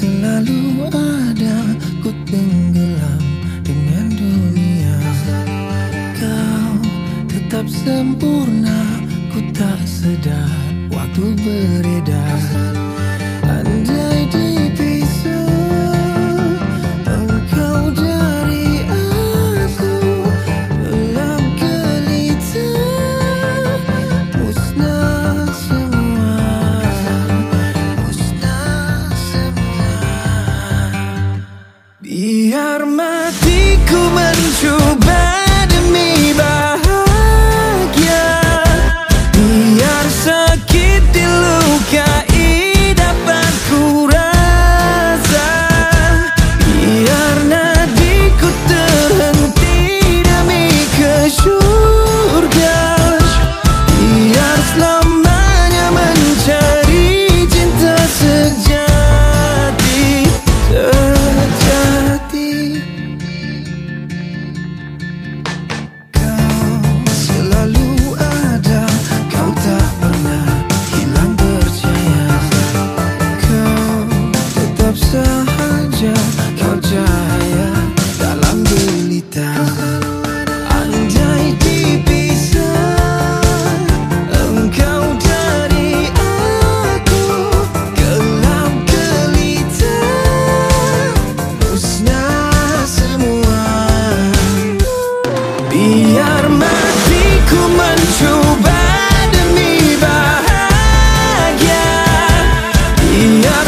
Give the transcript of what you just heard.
selalu ada Ku tenggelam dengan dunia. Kau tetap sempurna Ku tak sedar waktu beredar. Andai Lamanya mencari cinta sejati Sejati. Kau selalu ada Kau tak pernah hilang percaya. Kau tetap sama Biar matiku mencoba demi bahagia. Biar